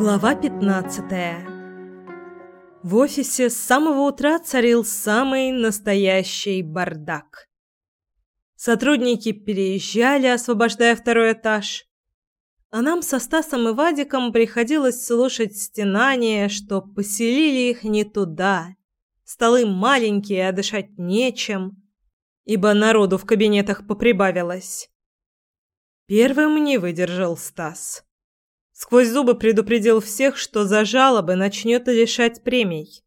Глава 15. В офисе с самого утра царил самый настоящий бардак. Сотрудники переезжали, освобождая второй этаж. А нам со Стасом и Вадиком приходилось слушать стенания, что поселили их не туда. Столы маленькие, а дышать нечем, ибо народу в кабинетах поприбавилось. Первым не выдержал Стас. Сквозь зубы предупредил всех, что за жалобы начнет лишать премий.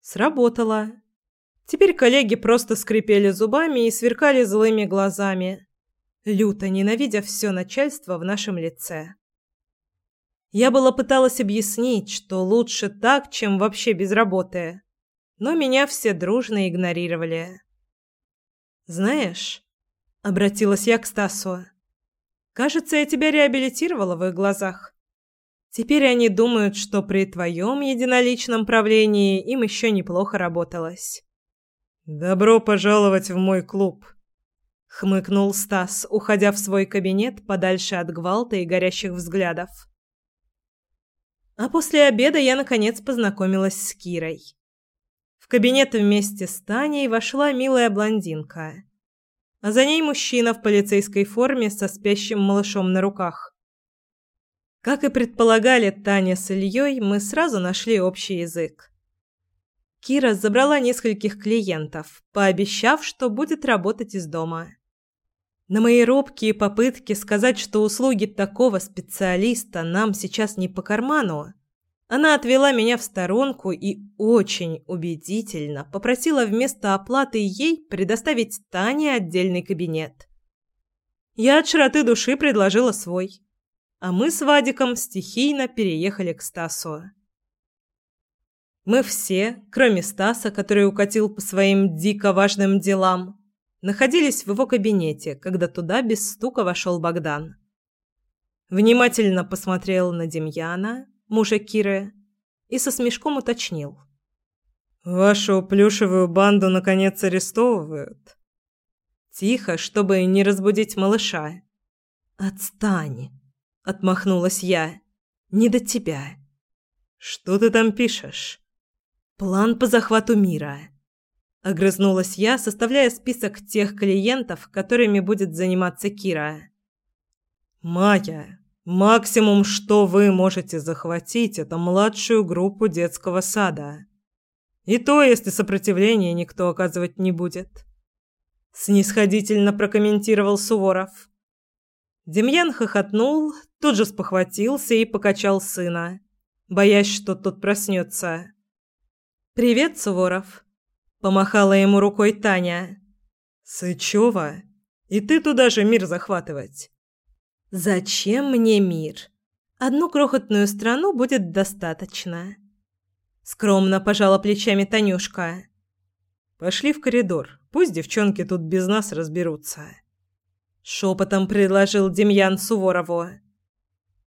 Сработало. Теперь коллеги просто скрипели зубами и сверкали злыми глазами, люто ненавидя все начальство в нашем лице. Я была пыталась объяснить, что лучше так, чем вообще без работы, но меня все дружно игнорировали. «Знаешь», — обратилась я к Стасу, Кажется, я тебя реабилитировала в их глазах. Теперь они думают, что при твоем единоличном правлении им еще неплохо работалось. Добро пожаловать в мой клуб, хмыкнул Стас, уходя в свой кабинет подальше от гвалта и горящих взглядов. А после обеда я наконец познакомилась с Кирой. В кабинет вместе с Таней вошла милая блондинка а за ней мужчина в полицейской форме со спящим малышом на руках. Как и предполагали Таня с Ильей, мы сразу нашли общий язык. Кира забрала нескольких клиентов, пообещав, что будет работать из дома. На мои робкие попытки сказать, что услуги такого специалиста нам сейчас не по карману, она отвела меня в сторонку и очень убедительно попросила вместо оплаты ей предоставить Тане отдельный кабинет. Я от широты души предложила свой, а мы с Вадиком стихийно переехали к Стасу. Мы все, кроме Стаса, который укатил по своим дико важным делам, находились в его кабинете, когда туда без стука вошел Богдан. Внимательно посмотрел на Демьяна, мужа Киры, и со смешком уточнил. «Вашу плюшевую банду наконец арестовывают?» «Тихо, чтобы не разбудить малыша». «Отстань!» — отмахнулась я. «Не до тебя». «Что ты там пишешь?» «План по захвату мира». Огрызнулась я, составляя список тех клиентов, которыми будет заниматься Кира. «Майя, Максимум, что вы можете захватить, это младшую группу детского сада. И то, если сопротивления никто оказывать не будет. Снисходительно прокомментировал Суворов. Демьян хохотнул, тут же спохватился и покачал сына, боясь, что тот проснется. «Привет, Суворов!» – помахала ему рукой Таня. «Сычева, и ты туда же мир захватывать!» Зачем мне мир? Одну крохотную страну будет достаточно. Скромно пожала плечами Танюшка. Пошли в коридор. Пусть девчонки тут без нас разберутся. Шепотом предложил Демьян Суворову.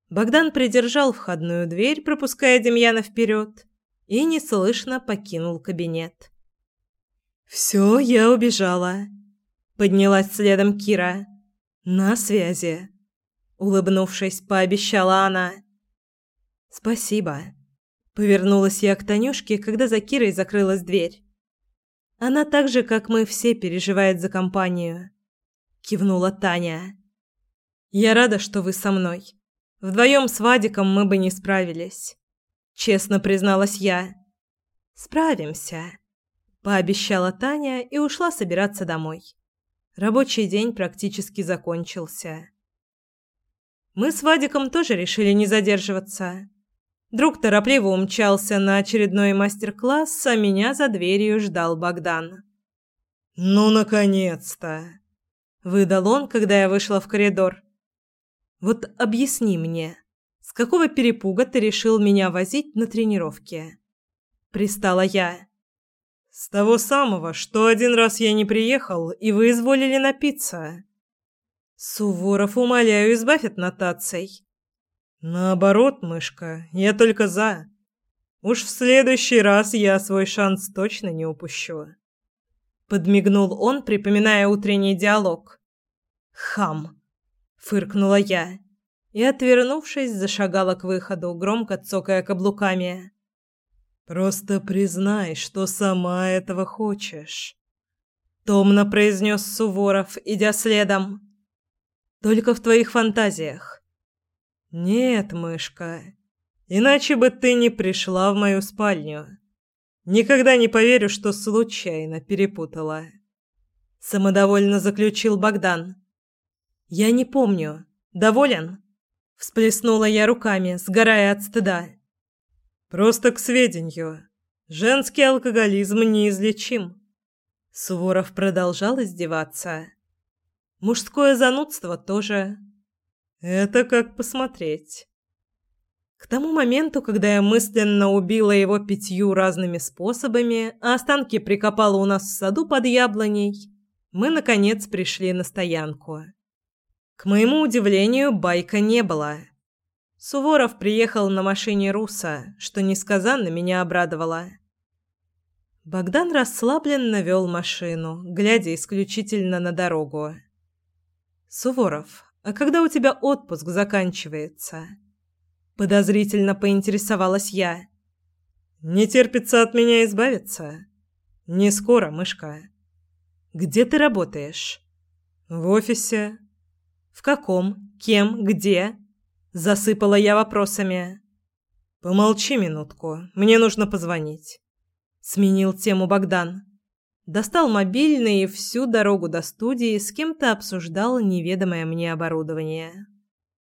Богдан придержал входную дверь, пропуская Демьяна вперед, и неслышно покинул кабинет. «Все, я убежала», — поднялась следом Кира. «На связи» улыбнувшись, пообещала она. Спасибо. Повернулась я к Танюшке, когда за Кирой закрылась дверь. Она так же, как мы все, переживает за компанию. Кивнула Таня. Я рада, что вы со мной. Вдвоем с Вадиком мы бы не справились. Честно призналась я. Справимся. Пообещала Таня и ушла собираться домой. Рабочий день практически закончился. Мы с Вадиком тоже решили не задерживаться. Друг торопливо умчался на очередной мастер-класс, а меня за дверью ждал Богдан. «Ну, наконец-то!» – выдал он, когда я вышла в коридор. «Вот объясни мне, с какого перепуга ты решил меня возить на тренировки?» Пристала я. «С того самого, что один раз я не приехал, и вы изволили напиться. Суворов, умоляю, избавь от нотаций. Наоборот, мышка, я только за. Уж в следующий раз я свой шанс точно не упущу. Подмигнул он, припоминая утренний диалог. Хам, фыркнула я. и, отвернувшись, зашагала к выходу, громко цокая каблуками. «Просто признай, что сама этого хочешь», — томно произнес Суворов, идя следом. «Только в твоих фантазиях». «Нет, мышка, иначе бы ты не пришла в мою спальню. Никогда не поверю, что случайно перепутала». Самодовольно заключил Богдан. «Я не помню. Доволен?» Всплеснула я руками, сгорая от стыда. Просто к сведению. Женский алкоголизм неизлечим. Суворов продолжал издеваться. Мужское занудство тоже. Это как посмотреть. К тому моменту, когда я мысленно убила его пятью разными способами, а останки прикопала у нас в саду под яблоней, мы, наконец, пришли на стоянку. К моему удивлению, байка не было. Суворов приехал на машине Руса, что несказанно меня обрадовало. Богдан расслабленно вел машину, глядя исключительно на дорогу. «Суворов, а когда у тебя отпуск заканчивается?» Подозрительно поинтересовалась я. «Не терпится от меня избавиться?» «Не скоро, мышка». «Где ты работаешь?» «В офисе». В каком? Кем? Где? Засыпала я вопросами. Помолчи минутку, мне нужно позвонить. Сменил тему Богдан. Достал мобильный и всю дорогу до студии с кем-то обсуждал неведомое мне оборудование.